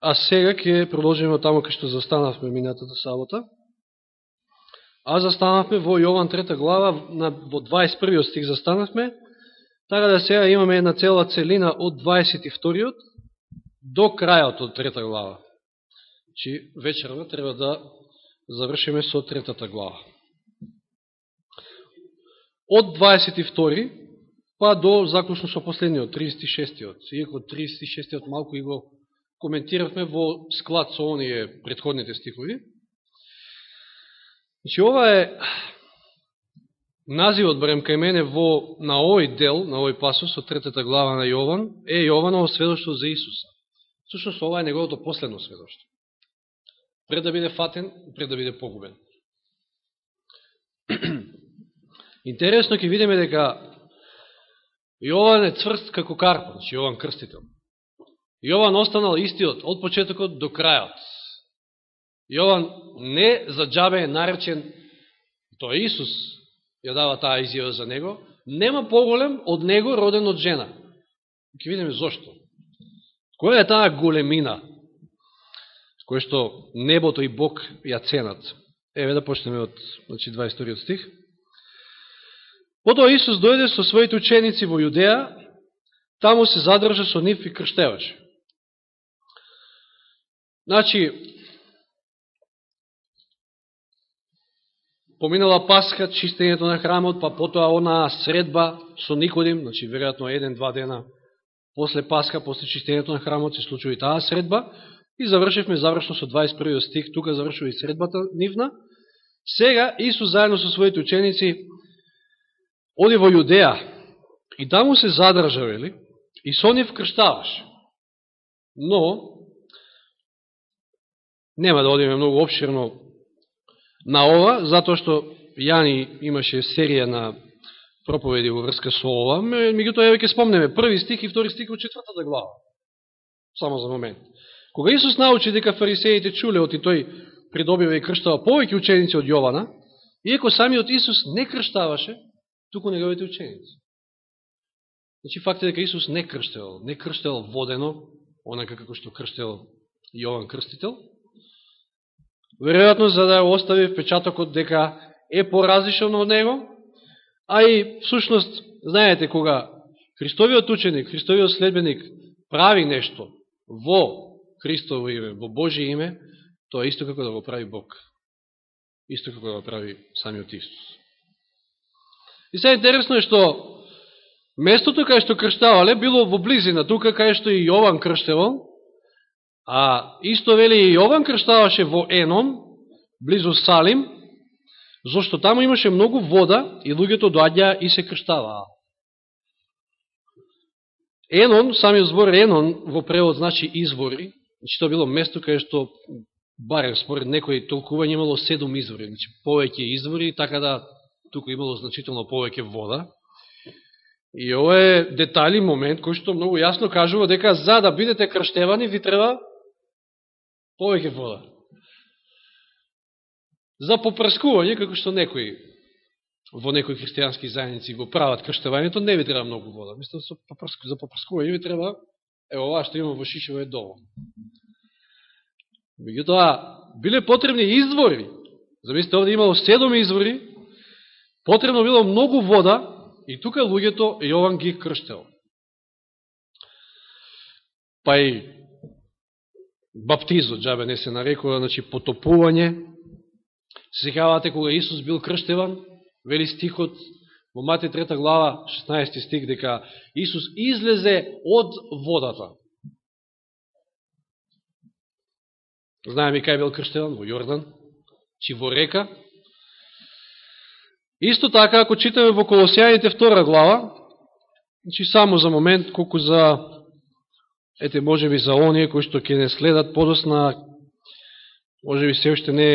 А сега ќе продолжиме таму кај што застанавме минатата сабота. А застанавме во Јован 3 глава, на, во 21 стих застанавме, така да сега имаме една цела целина од 22 до крајот од 3 глава. Чи вечерно треба да завршиме со 3 глава. Од 22 па до заклучно со последниот, 36-тиот. Иако 36-тиот малку и го коментиравме во склад со оние предходните стихови. Значи, ова е називот, барем кај мене, во, на овој дел, на овој пасус, од третата глава на Јован, е Јованово сведоштво за Исуса. Сушност, ова е неговото последно сведоштво. Пред да биде фатен, пред да биде погубен. Интересно ќе видиме дека Јован е цврст како карпан, значи Јован крстител. Јован останал истиот од почетокот до крајот. Јован не за джабе е наречен, тоа Исус ја дава таа изјава за него, нема поголем од него роден од жена. Ке видиме зошто. Која е таа големина, која што небото и Бог ја ценат? Еве да почнеме од значи, 22 стих. Потоа Исус дојде со своите ученици во Јудеја, таму се задржа со нив и крштеваше. Значи, поминала Пасха, чистењето на храмот, па потоа она средба со Никодим, значи веројатно еден-два дена после Пасха, после чистењето на храмот, се случува и таа средба, и завршивме завршно со 21 стих, тука завршува и средбата нивна. Сега Исус заедно со своите ученици оди во Јудеја и таму се задржа, вели, и со нив крштаваш. Но, Нема да одиме многу обширно на ова, затоа што Јани имаше серија на проповеди во врска со ова, меѓуто ја ќе спомнеме први стих и втори стих во четвртата глава. Само за момент. Кога Исус научи дека фарисеите чуле оти тој придобива и крштава повеќе ученици од Јована, иеко самиот Исус не крштаваше, туку неговите ученици. Значи факт е дека Исус не крштел, не крштел водено, онака како што крштел Јован Крстител, веројатно за да остави впечатокот дека е поразличен од него, а и всушност, знаете, кога Христовиот ученик, Христовиот следбеник прави нешто во Христово име, во Божие име, тоа е исто како да го прави Бог. Исто како да го прави самиот Исус. И сега интересно е што местото кај што крштавале било во близина, тука кај што и Јован крштевал, А исто вели и Јован крштаваше во Енон, близу Салим, зашто таму имаше многу вода и луѓето доаѓа и се крштаваа. Енон, самиот збор Енон во превод значи извори, значи тоа било место каде што барем според некои толкување имало седум извори, значи повеќе извори, така да туку имало значително повеќе вода. И ова е детали, момент, кој што многу јасно кажува дека за да бидете крштевани ви треба повеќе вода. За попрскување, како што некои во некои христијански заедници го прават крштевањето, не ви треба многу вода. Мислам, за попрскување ви треба, ево ова што има во Шишево е доволно. Меѓутоа, биле потребни извори. Замислите, овде имало седом извори, потребно било многу вода, и тука луѓето Јован ги крштел. Па и баптизот, джабе не се нарекува, значи потопување. Се секавате кога Исус бил крштеван, вели стихот во Матеј 3 глава, 16 стих, дека Исус излезе од водата. Знаеме кај бил крштеван? Во Јордан, чи во река. Исто така, ако читаме во Колосијаните 2 глава, значи само за момент, колку за ете, може би за оние кои што ќе не следат подосна, може би се уште не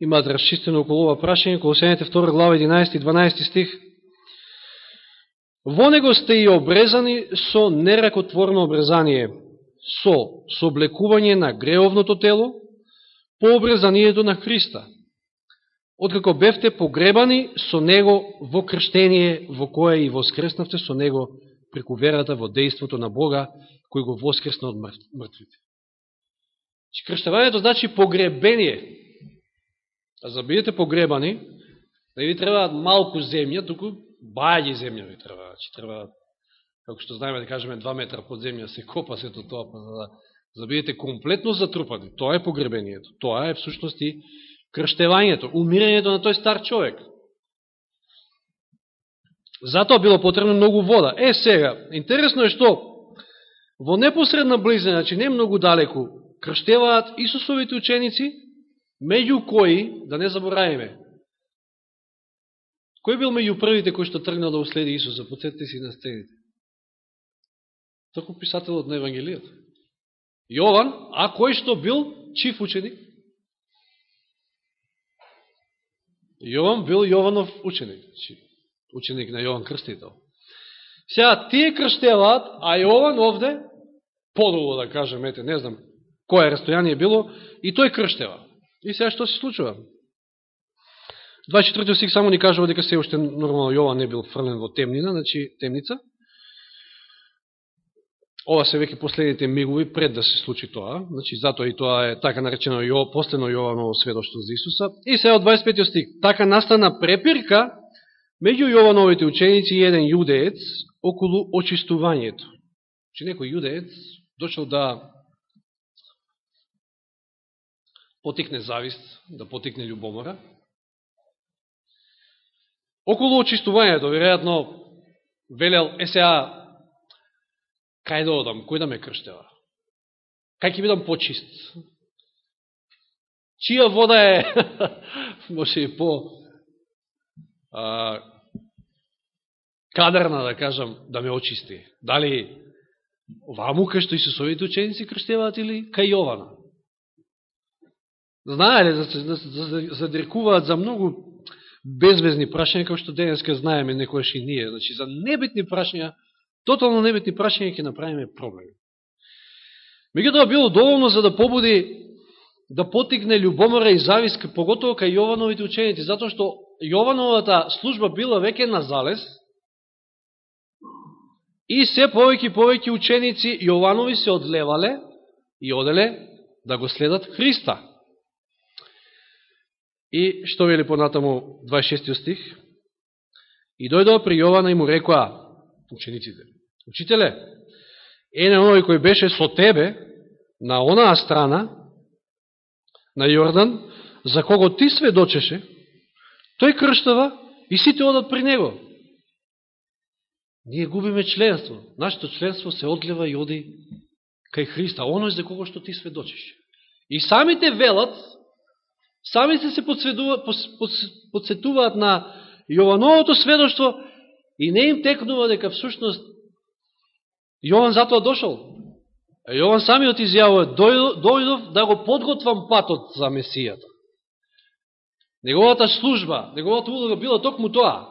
имаат расчистено около ова прашање, Колосените 2 глава 11 и 12 стих. Во него сте и обрезани со неракотворно обрезание, со соблекување на греовното тело, по обрезанието на Христа, откако бевте погребани со Него во крштение, во кое и воскреснавте со Него преку верата во действото на Бога, кој го воскресна од мртвите. Че значи погребение. А за да бидете погребани, не ви треба малку земја, туку бајаги земја ви треба. Че треба, како што знаеме да кажеме, два метра под земја се копа сето тоа, па за да, за да бидете комплетно затрупани. Тоа е погребението. Тоа е всушност и крштевањето, умирањето на тој стар човек. Затоа било потребно многу вода. Е, сега, интересно е што во непосредна близина, значи не многу далеку, крштеваат Исусовите ученици, меѓу кои, да не заборавиме, кој бил меѓу првите кои што тргнал да уследи Исус? Подсетите си на сцените. Току писателот на Евангелијата. Јован, а кој што бил чиф ученик? Јован бил Јованов ученик, значи, ученик на Јован Крстител. Сега, тие крштеваат, а Јован овде, подолу да кажем, ете, не знам кое растојание било, и тој крштева. И сега што се случува? 24 стих само ни кажува дека се уште нормално Јован не бил фрлен во темнина, значи темница. Ова се веќе последните мигови пред да се случи тоа, значи затоа и тоа е така наречено Јо, последно Јованово сведоштво за Исуса. И сега од 25 стих, така настана препирка меѓу Јовановите ученици и еден јудеец околу очистувањето. Че некој јудеец дошел да потикне завист, да потикне љубомора. Околу очистувањето, веројатно, велел, е сега, кај да одам, кој да ме крштева? Кај ќе бидам почист? Чија вода е, може и по а, кадарна, да кажам, да ме очисти? Дали оваа мука што Исусовите ученици крштеваат или кај Јована? Знаеле, задрекуваат за многу безвезни прашања, како што денеска знаеме некојаш и ние. Значи, за небитни прашања, тотално небитни прашања ќе направиме проблеми. Меѓутоа било доволно за да побуди да потигне љубомора и зависка, поготово кај Јовановите ученици, затоа што Јовановата служба била веќе на залез и се повеќе и повеќе ученици Јованови се одлевале и оделе да го следат Христа. И што вели понатаму 26 стих? И дојдоа при Јована и му рекоа учениците, Учителе, ене оној кој беше со тебе на онаа страна, на Јордан, за кого ти сведочеше, тој крштава и сите одат при него. Ние губиме членство. Нашето членство се одлева и оди кај Христа, оној за кого што ти сведочиш. И самите велат, Сами се подсетуваат на Јовановото сведоштво и не им текнува дека всушност Јован затоа дошол. Јован самиот изјавува, дојдов да го подготвам патот за Месијата. Неговата служба, неговата улога била токму тоа.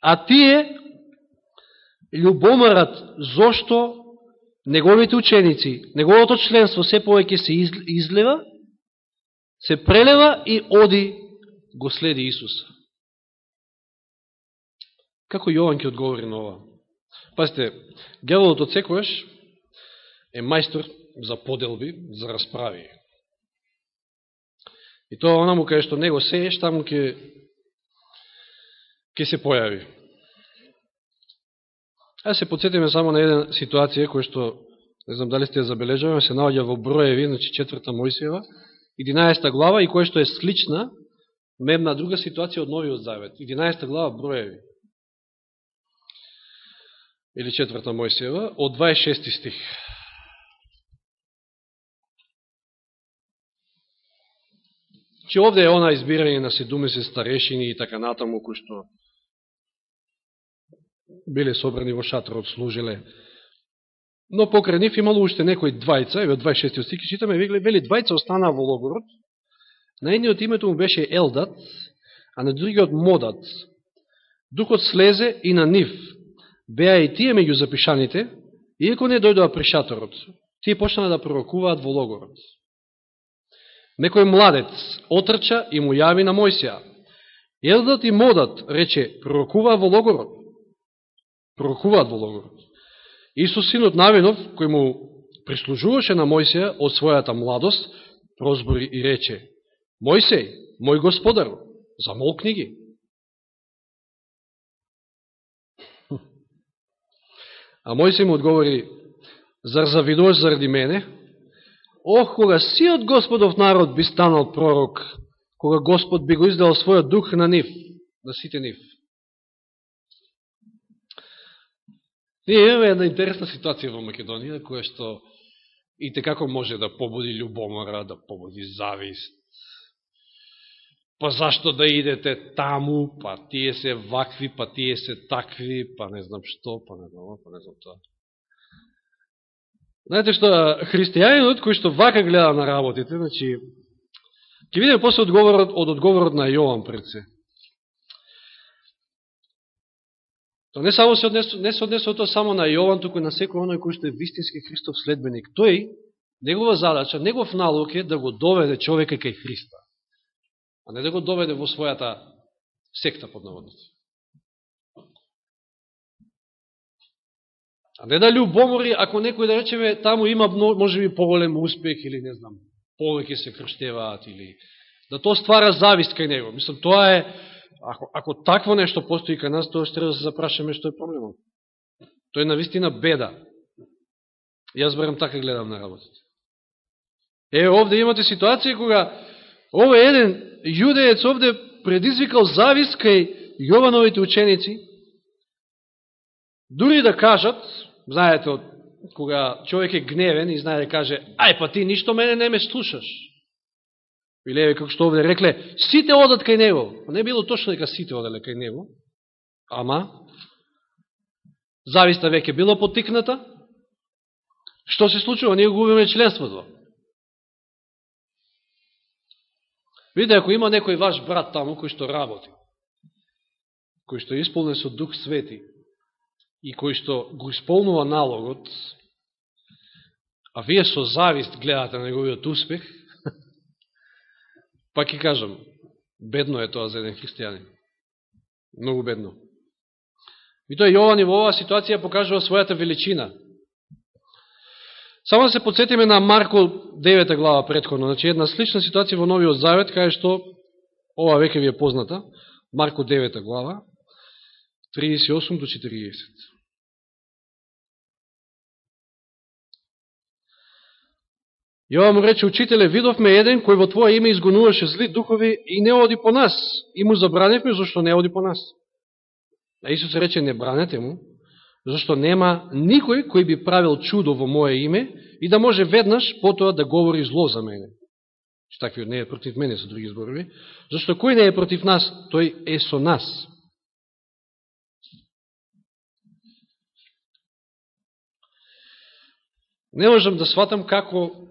А тие љубоморат зошто неговите ученици, неговото членство се повеќе се излева се прелева и оди го следи Исуса. Како Јован ќе одговори на ова? Пазите, гјаволот од секојаш е мајстор за поделби, за расправи. И тоа онаму кај што него сееш, таму ќе ќе се појави. А се подсетиме само на една ситуација која што, не знам дали сте ја забележаваме, се наоѓа во Броеви, значи четврта Мојсиева, 11 глава и која што е слична на друга ситуација од Новиот Завет. 11 глава Броеви. Или четврта Мојсиева, од 26 стих. Че овде е она избирање на седумесе старешини и така натаму, кој што биле собрани во шатрот, служиле Но покрај нив имало уште некои двајца, еве од 26 стих, читаме, вели двајца останаа во логорот. На едниот името му беше Елдат, а на другиот Модат. Духот слезе и на нив. Беа и тие меѓу запишаните, иако не дојдоа при шаторот. Тие почнаа да пророкуваат во логорот. Некој младец отрча и му јави на Мојсија. Елдат и Модат, рече, пророкува во логорот пророкуваат во логорот. Исус, синот Навинов, кој му прислужуваше на Мојсија од својата младост, прозбори и рече, Мојсеј, мој господар, замолкни ги. А Мојсеј му одговори, зар завидуваш заради мене? Ох, кога сиот Господов народ би станал пророк, кога Господ би го издал својот дух на нив, на сите нив. Ние имаме една интересна ситуација во Македонија, која што и те како може да побуди љубомора, да побуди завист. Па зашто да идете таму, па тие се вакви, па тие се такви, па не знам што, па не знам, па не знам тоа. Знаете што, христијанинот кој што вака гледа на работите, значи, ќе видиме после одговорот, од одговорот на Јован пред се. Тоа не само се однесува, не се однесува тоа само на Јован, туку на секој оној кој што е вистински Христов следбеник. Тој, негова задача, негов налог е да го доведе човека кај Христа, а не да го доведе во својата секта под наводници. А не да любомори, ако некој да речеме, таму има може би поголем успех или не знам, повеќе се крштеваат или да тоа ствара завист кај него. Мислам, тоа е Ако, ако такво нешто постои кај нас, тоа ще треба да се запрашаме што е проблемот. Тоа е навистина беда. Јас барам така гледам на работите. Е, овде имате ситуација кога овој еден јудеец овде предизвикал завис кај Јовановите ученици, дури да кажат, знаете, кога човек е гневен и знае да каже, ај па ти ништо мене не ме слушаш. Или како што овде рекле, сите одат кај него. Па не било точно дека сите оделе кај него, ама зависта веќе било потикната. Што се случува? Ние губиме членството. Виде, ако има некој ваш брат таму кој што работи, кој што е исполнен со Дух Свети и кој што го исполнува налогот, а вие со завист гледате на неговиот успех, Пак ќе кажам, бедно е тоа за еден христијанин. Многу бедно. И тоа Јован и во оваа ситуација покажува својата величина. Само да се подсетиме на Марко 9 глава предходно. Значи една слична ситуација во Новиот Завет, кај што ова веќе ви е позната. Марко 9 глава, 38 до 40. Јова му рече, учителе, видовме еден кој во Твоја име изгонуваше зли духови и не оди по нас. И му забраневме, зашто не оди по нас. А Исус рече, не бранете му, зашто нема никој кој би правил чудо во моје име и да може веднаш потоа да говори зло за мене. Што такви не е против мене, со други зборови. Зашто кој не е против нас, тој е со нас. Не можам да сватам како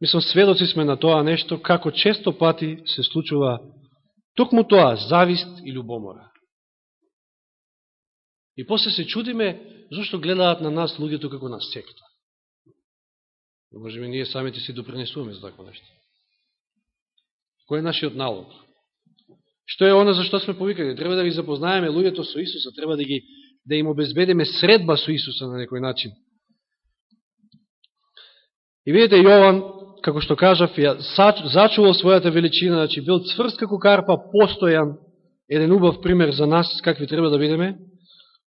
Мислам, сведоци сме на тоа нешто, како често пати се случува токму тоа, завист и любомора. И после се чудиме, зашто гледаат на нас луѓето како на секта. Може би ние самите си допринесуваме за такво нешто. Кој е нашиот налог? Што е она за што сме повикани? Треба да ги запознаеме луѓето со Исуса, треба да ги да им обезбедиме средба со Исуса на некој начин. И видите, Јован како што кажав, ја зачувал својата величина, значи бил цврст како карпа, постојан, еден убав пример за нас, какви треба да бидеме,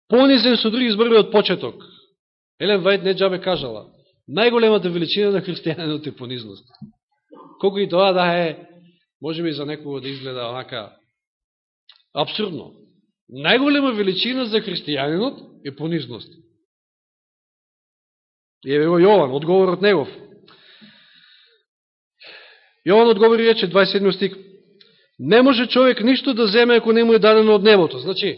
понизен со други зборби од почеток. Елен Вајд не джабе кажала, најголемата величина на христијанинот е понизност. Колко и тоа да е, може би за некого да изгледа онака абсурдно. Најголема величина за христијанинот е понизност. И еве го Јован, одговорот негов. Јован одговори рече 27 стик. Не може човек ништо да земе ако не му е дадено од небото. Значи,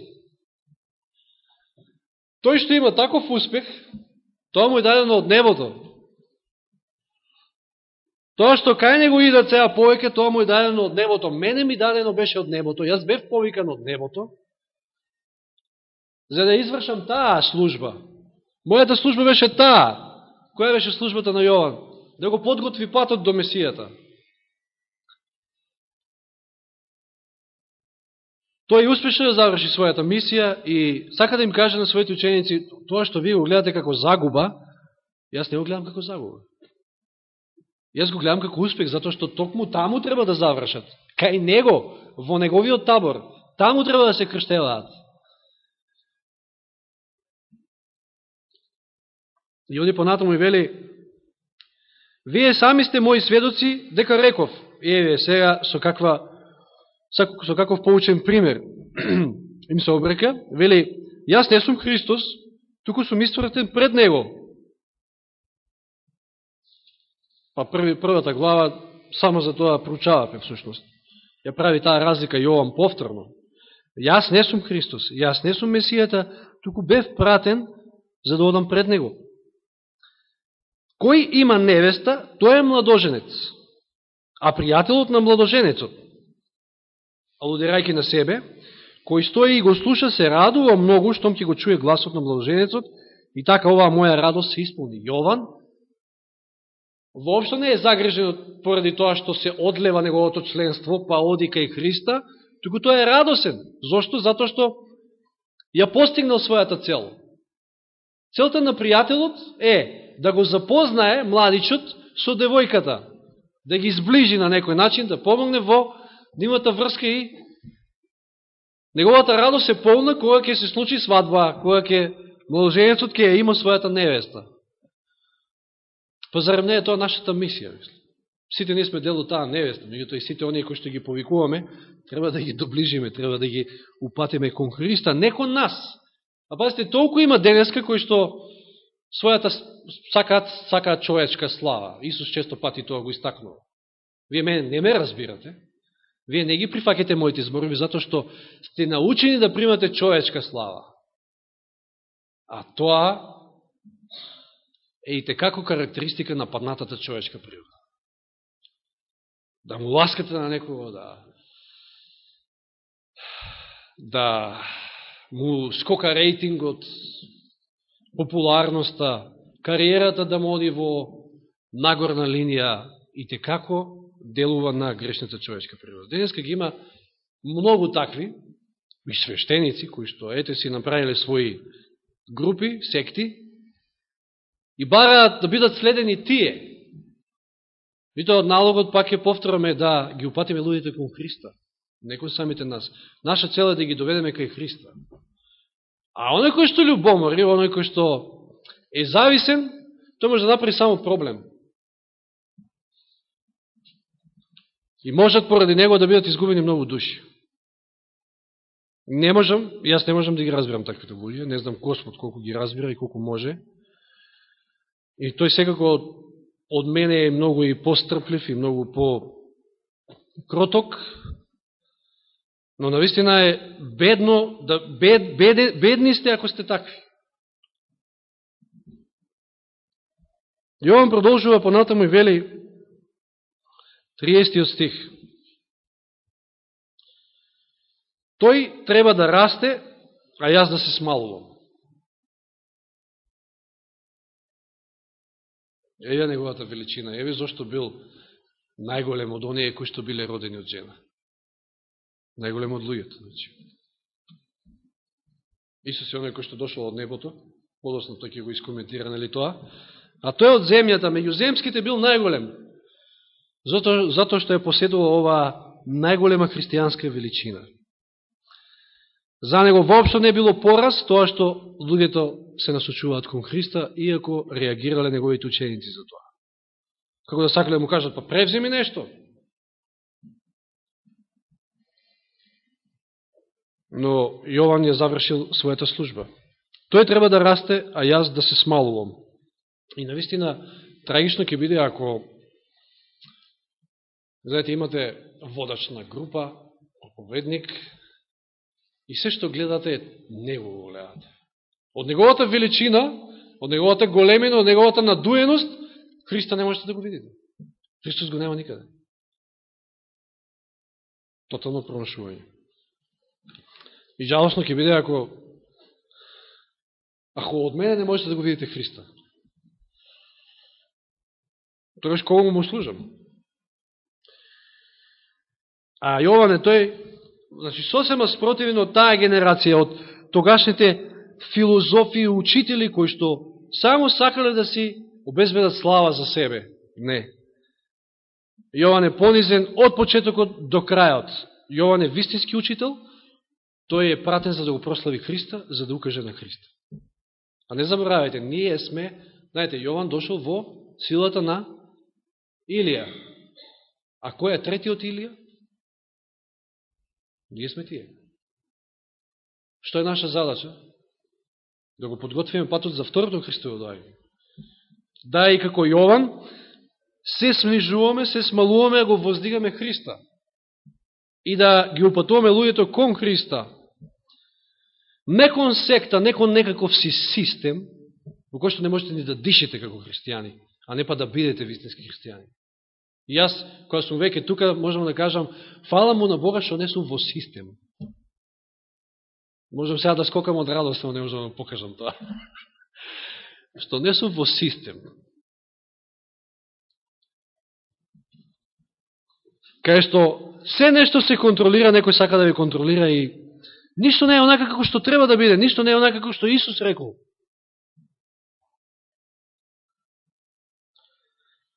тој што има таков успех, тоа му е дадено од небото. Тоа што кај него идат сега повеќе, тоа му е дадено од небото. Мене ми дадено беше од небото. Јас бев повикан од небото, за да извршам таа служба. Мојата служба беше таа. Која беше службата на Јован? Да го подготви патот до Месијата. Тој успешно ја заврши својата мисија и сака да им каже на своите ученици, тоа што вие го гледате како загуба, јас не го гледам како загуба. Јас го гледам како успех, затоа што токму таму треба да завршат. Кај него, во неговиот табор, таму треба да се крштелаат. И оди понатаму и вели, вие сами сте мои сведоци, дека реков, и еве сега со каква со каков поучен пример им се обрека, вели, јас не сум Христос, туку сум истворетен пред Него. Па први, првата глава само за тоа проучаваме всушност. Ја прави таа разлика Јован повторно. Јас не сум Христос, јас не сум Месијата, туку бев пратен за да одам пред Него. Кој има невеста, тој е младоженец, а пријателот на младоженецот, алудирајќи на себе, кој стои и го слуша, се радува многу, штом ќе го чуе гласот на младоженецот, и така оваа моја радост се исполни. Јован, воопшто не е загрежен поради тоа што се одлева неговото членство, па оди кај Христа, туку тој е радосен. Зошто? Зато што ја постигнал својата цел. Целта на пријателот е да го запознае младичот со девојката, да ги изближи на некој начин, да помогне во Да нивната врска и неговата радост е полна кога ќе се случи свадба, кога ќе младоженецот ќе има својата невеста. Па зарем не е тоа нашата мисија, мислам. Сите ние сме дел од таа невеста, меѓуто и сите оние кои што ги повикуваме, треба да ги доближиме, треба да ги упатиме кон Христа, не кон нас. А пазите, толку има денеска кои што својата сакаат, сакаат човечка слава. Исус често пати тоа го истакнува. Вие мене не ме разбирате. Вие не ги прифакете моите зборови, затоа што сте научени да примате човечка слава. А тоа е и текако карактеристика на паднатата човечка природа. Да му ласкате на некого, да да му скока рейтингот, популарноста, кариерата да му оди во нагорна линија и те како делува на грешната човечка природа. Денеска ги има многу такви и свештеници, кои што ете си направиле своји групи, секти, и бараат да бидат следени тие. И тоа налогот пак е повтораме да ги упатиме луѓето кон Христа, не кон самите нас. Наша цел е да ги доведеме кај Христа. А оној кој што любомори, оној кој што е зависен, тој може да направи само проблем. И можат поради него да бидат изгубени многу души. Не можам, јас не можам да ги разбирам таквите луѓе, не знам Господ колку ги разбира и колку може. И тој секако од мене е многу и пострплив и многу по кроток, Но навистина е бедно, да, бед, бед, бедни сте ако сте такви. Јован продолжува понатаму и вели 30 стих. Тој треба да расте, а јас да се смалувам. Еве неговата величина, еве зашто бил најголем од оние кои што биле родени од жена најголем од луѓето. Значи. Исус е оној кој што дошол од небото, подосно тој ќе го искоментира, нали тоа, а тој од земјата, меѓу земските бил најголем, зато, зато што е поседувал оваа најголема христијанска величина. За него воопшто не било пораз тоа што луѓето се насочуваат кон Христа, иако реагирале неговите ученици за тоа. Како да сакале да му кажат, па превземи нешто, но Јован ја завршил својата служба. Тој треба да расте, а јас да се смалувам. И навистина, трагично ќе биде ако знаете, имате водачна група, оповедник и се што гледате, него го гледате. Од неговата величина, од неговата големина, од неговата надуеност, Христа не можете да го видите. Христос го нема никаде. Тотално промашување. И жалостно ќе биде ако ако од мене не можете да го видите Христа. Тогаш кого му служам? А Јован е тој значи, сосема спротивен од таа генерација, од тогашните филозофи и учители, кои што само сакале да си обезбедат слава за себе. Не. Јован е понизен од почетокот до крајот. Јован е вистински учител, тој е пратен за да го прослави Христа, за да укаже на Христа. А не заборавајте, ние сме, знаете, Јован дошол во силата на Илија. А кој е третиот Илија? Ние сме тие. Што е наша задача? Да го подготвиме патот за второто Христово доаѓање. Да, и како Јован, се смнижуваме, се смалуваме, го воздигаме Христа. И да ги упатуваме луѓето кон Христа. Не кон секта, не кон некаков си систем, во кој што не можете ни да дишете како христијани, а не па да бидете вистински христијани. И јас, која сум веќе тука, можам да кажам, фала му на Бога што не сум во систем. Можам сега да скокам од радост, но не можам да покажам тоа. што не сум во систем. Кај што се нешто се контролира, некој сака да ви контролира и ништо не е онака како што треба да биде, ништо не е онака како што Исус рекол.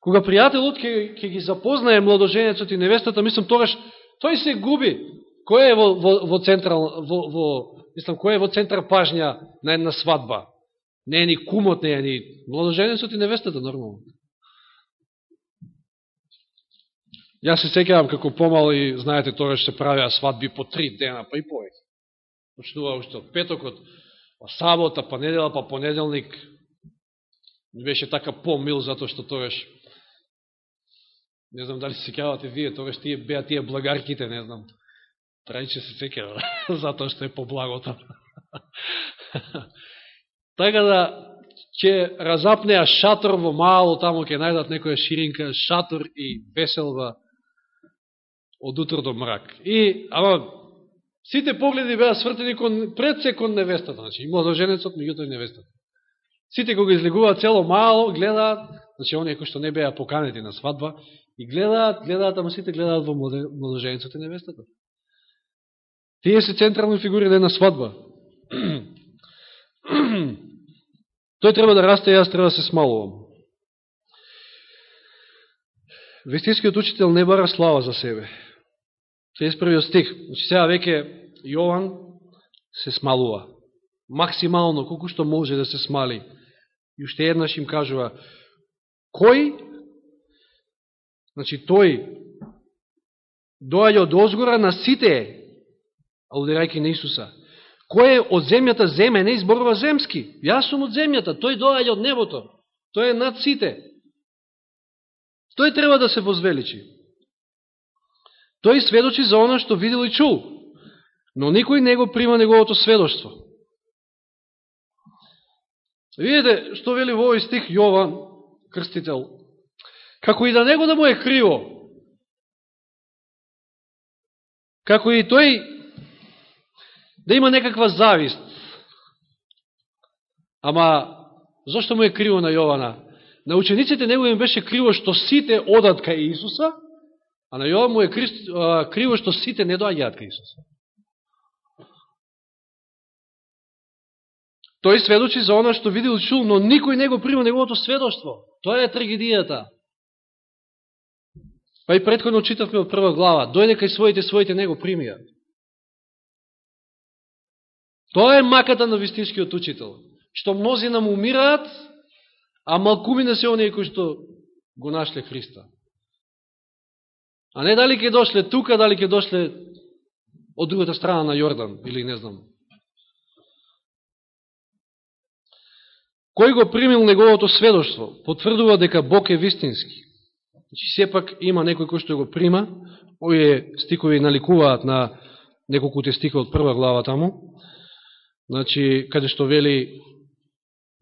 Кога пријателот ќе, ќе ги запознае младоженецот и невестата, мислам, тогаш тој се губи. Кој е во, во, во централ, во, во, мислам, кој е во центар пажња на една свадба? Не е ни кумот, не е ни младоженецот и невестата, нормално. Јас се секавам како помал и знаете тогаш се правеа свадби по три дена, па и повеќе. Почнува уште од петокот, па сабота, па недела, па понеделник. Беше така помил затоа што тогаш не знам дали се кјавате вие, тогаш тие беа тие благарките, не знам. Трајче се секава, затоа што е по благото. така да, ќе разапнеа шатор во мало, тамо ќе најдат некоја ширинка, шатор и веселба од утро до мрак. И, ама, сите погледи беа свртени кон, пред се кон невестата, значи, и младоженецот, меѓуто и невестата. Сите кога излегуваат цело мало, гледаат, значи, оние кои што не беа поканети на свадба, и гледаат, гледаат, ама сите гледаат во младоженецот и невестата. Тие се централни фигури на една свадба. Тој треба да расте и јас треба да се смалувам. Вестинскиот учител не бара слава за себе. 31 стих. Значи сега веќе Јован се смалува. Максимално, колку што може да се смали. И уште еднаш им кажува, кој, значи тој, доаѓа од озгора на сите, алудирајќи на Исуса. Кој е од земјата земе, не изборува земски. Јас сум од земјата, тој доаѓа од небото. Тој е над сите. Тој треба да се возвеличи. Тој сведочи за она што видел и чул, но никој не го прима неговото сведоштво. Видите што вели во овој стих Јован, крстител, како и да него да му е криво, како и тој да има некаква завист. Ама, зашто му е криво на Јована? На учениците него им беше криво што сите одат кај Исуса, А на Јован му е криво што сите не доаѓаат кај Исус. Тој сведочи за она што видел чул, но никој не го прима неговото сведоштво. Тоа е трагедијата. Па и предходно читавме од прва глава. Дојде кај своите, своите него примија. Тоа е маката на вистинскиот учител. Што мнози нам умираат, а малкумина се оние кои што го нашле Христа. А не дали ќе дошле тука, дали ќе дошле од другата страна на Јордан, или не знам. Кој го примил неговото сведоштво, потврдува дека Бог е вистински. Значи, сепак има некој кој што го прима, овие стикови наликуваат на неколку те стика од прва глава таму, значи, каде што вели,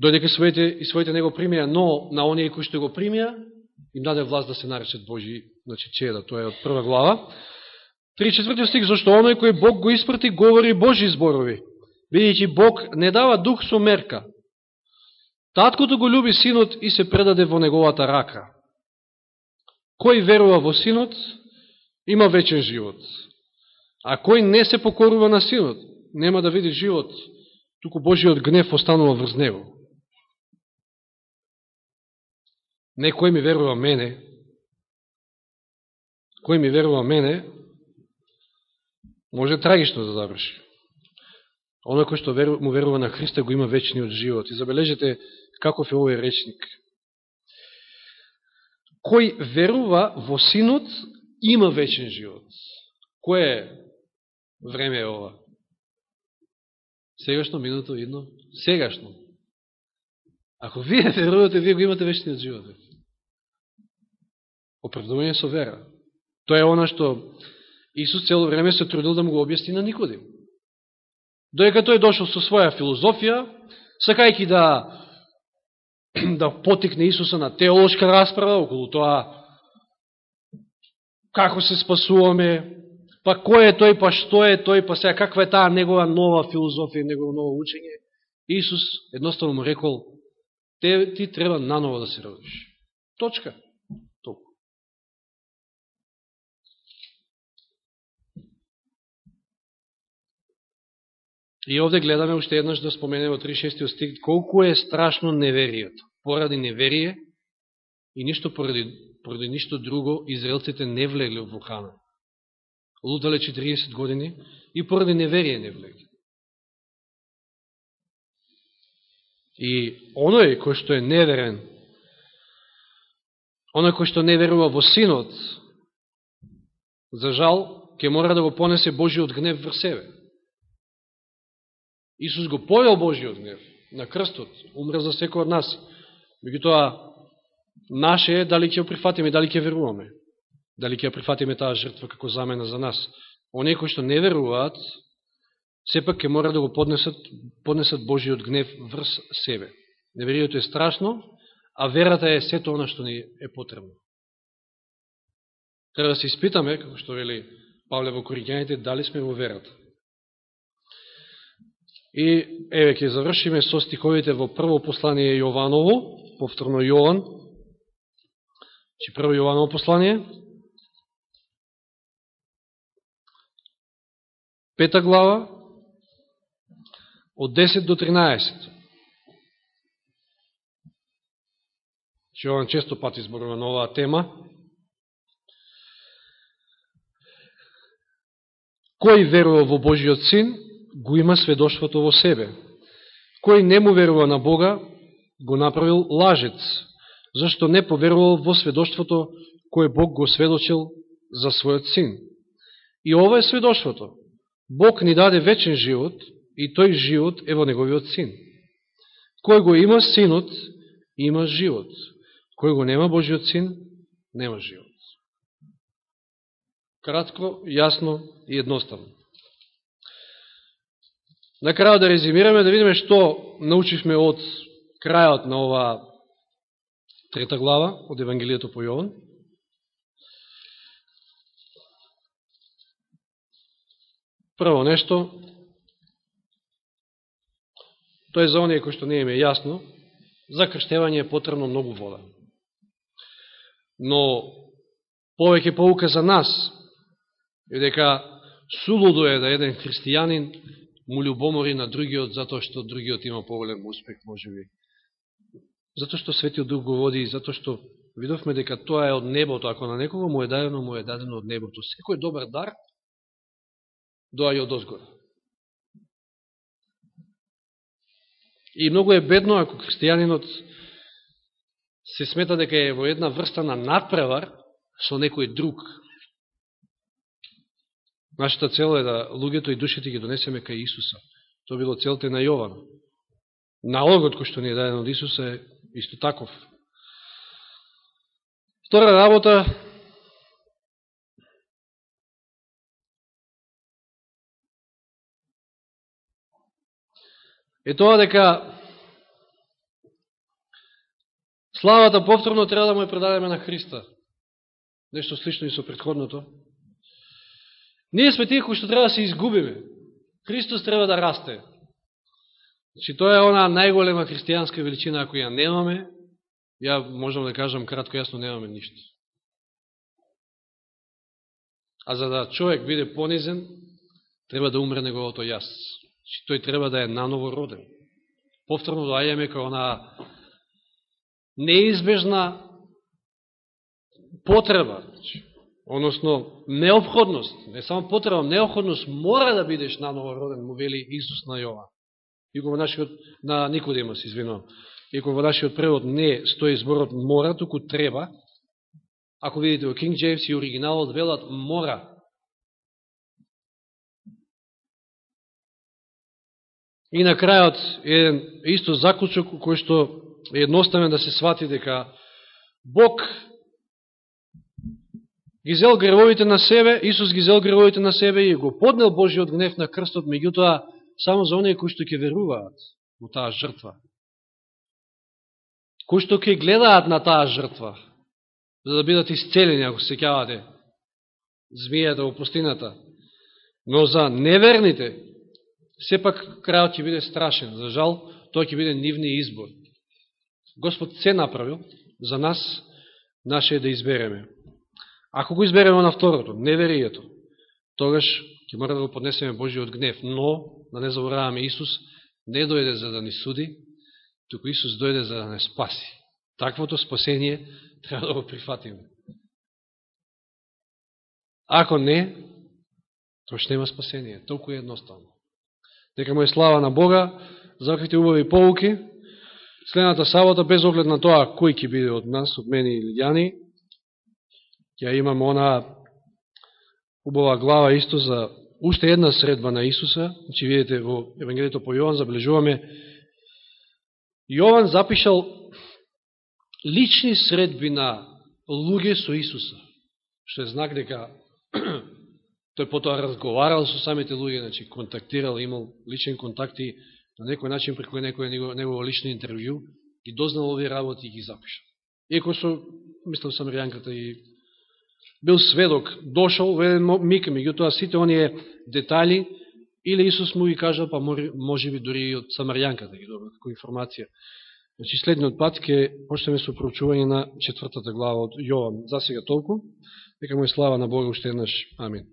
дојдеке своите и своите не го примија, но на оние кои што го примија, им даде власт да се наречат Божи, значи чеда, тоа е од прва глава. 3.4 стих, зашто оној кој Бог го испрати, говори Божи зборови. Видите, Бог не дава дух со мерка. Таткото го люби синот и се предаде во неговата рака. Кој верува во синот, има вечен живот. А кој не се покорува на синот, нема да види живот, туку Божиот гнев останува врз него. Не кој ми верува мене, кој ми верува мене, може трагично да заврши. Оно кој што му верува на Христа го има вечниот живот. И забележете каков е овој речник. Кој верува во Синот има вечен живот. Кое време е ова? Сегашно, минуто, едно? Сегашно. Ако вие верувате, вие го имате вечниот живот. Оправдување со вера. Тоа е она што Исус цело време се трудил да му го објасни на Никодим. Доека тој дошол со своја филозофија, сакајки да да потикне Исуса на теолошка расправа околу тоа како се спасуваме, па кој е тој, па што е тој, па сега каква е таа негова нова филозофија, негово ново учење. Исус едноставно му рекол, ти треба наново да се родиш. Точка. И овде гледаме уште еднаш да споменеме во 36 стих колку е страшно неверието. Поради неверие и ништо поради, поради ништо друго израелците не влегли во Хана. Лудале 40 години и поради неверие не влегли. И оној кој што е неверен, оној кој што не верува во Синот, за жал, ќе мора да го понесе Божиот гнев врз себе. Исус го повел Божиот гнев на крстот, умре за секој од нас. Меѓутоа, наше е дали ќе ја прифатиме, дали ќе веруваме. Дали ќе ја прифатиме таа жртва како замена за нас. Оние кои што не веруваат, сепак ќе мора да го поднесат, поднесат Божиот гнев врз себе. Неверието е страшно, а верата е сето она што ни е потребно. Треба да се испитаме, како што вели Павле во Коригјаните, дали сме во верата. И еве ќе завршиме со стиховите во прво послание Јованово, повторно Јован, че прво Јованово послание, пета глава, од 10 до 13. Значи, Јован често пати изборува на оваа тема. Кој верува во Божиот Син, го има сведоштвото во себе. Кој не му верува на Бога, го направил лажец, зашто не поверувал во сведоштвото кој Бог го сведочил за својот син. И ова е сведоштвото. Бог ни даде вечен живот и тој живот е во неговиот син. Кој го има синот, има живот. Кој го нема Божиот син, нема живот. Кратко, јасно и едноставно. На крајот да резимираме, да видиме што научивме од крајот на ова трета глава од Евангелието по Јован. Прво нешто, тоа е за оние кои што не е јасно, за крштевање е потребно многу вода. Но повеќе поука за нас е дека сулудо е да еден христијанин му любомори на другиот затоа што другиот има поголем успех, може би. Затоа што Светиот Дух го води и затоа што видовме дека тоа е од небото. Ако на некого му е дадено, му е дадено од небото. Секој добар дар доаѓа од озгора. И многу е бедно ако христијанинот се смета дека е во една врста на надпревар со некој друг, Нашата цел е да луѓето и душите ги донесеме кај Исуса. Тоа било целта на Јован. Налогот кој што ни е даден од Исуса е исто таков. Втора работа е тоа дека славата повторно треба да му ја предадеме на Христа. Нешто слично и со предходното. Ние сме тие кои што треба да се изгубиме. Христос треба да расте. Значи, тоа е она најголема христијанска величина, ако ја немаме, ја можам да кажам кратко јасно, немаме ништо. А за да човек биде понизен, треба да умре неговото јас. Значи, тој треба да е наново роден. Повторно доаѓаме кај она неизбежна потреба, значи, односно необходност, не само потреба, необходност мора да бидеш наново роден, му вели Исус на Јова. И во нашиот, на Никодимос, се извинувам. Иако во нашиот превод не стои зборот мора, туку треба. Ако видите во King James и оригиналот велат мора. И на крајот еден исто заклучок кој што е едноставен да се свати дека Бог ги зел гревовите на себе, Исус ги зел гревовите на себе и го поднел Божиот гнев на крстот, меѓутоа само за оние кои што ќе веруваат во таа жртва. Кои што ќе гледаат на таа жртва, за да бидат исцелени, ако се кјавате, змијата во пустината. Но за неверните, сепак крајот ќе биде страшен. За жал, тоа ќе биде нивни избор. Господ се направил за нас, наше е да избереме. Ако го избереме на второто, неверието, тогаш ќе мора да го поднесеме Божиот гнев. Но, да не забораваме, Исус не дојде за да ни суди, туку Исус дојде за да не спаси. Таквото спасение треба да го прифатиме. Ако не, тоа ще нема спасение. Толку е едноставно. Дека му е слава на Бога, за каквите убави полуки, следната сабота, без оглед на тоа кој ќе биде од нас, од мене или Јани, Ја имаме она убава глава исто за уште една средба на Исуса. Значи, видите, во Евангелието по Јован забележуваме Јован запишал лични средби на луѓе со Исуса, што е знак дека тој потоа разговарал со самите луѓе, значи контактирал, имал личен контакт и на некој начин преко некој негово лично интервју и дознал овие работи и ги запишал. Иако со, мислам, Самријанката и бил сведок, дошол во еден миг, меѓутоа сите оние детали, или Исус му ги кажал, па може би дори и од Самарјанката да ги добра како информација. Значи, следниот пат ќе почнеме со проучување на четвртата глава од Јован. За сега толку. Нека му е слава на Бога уште еднаш. Амин.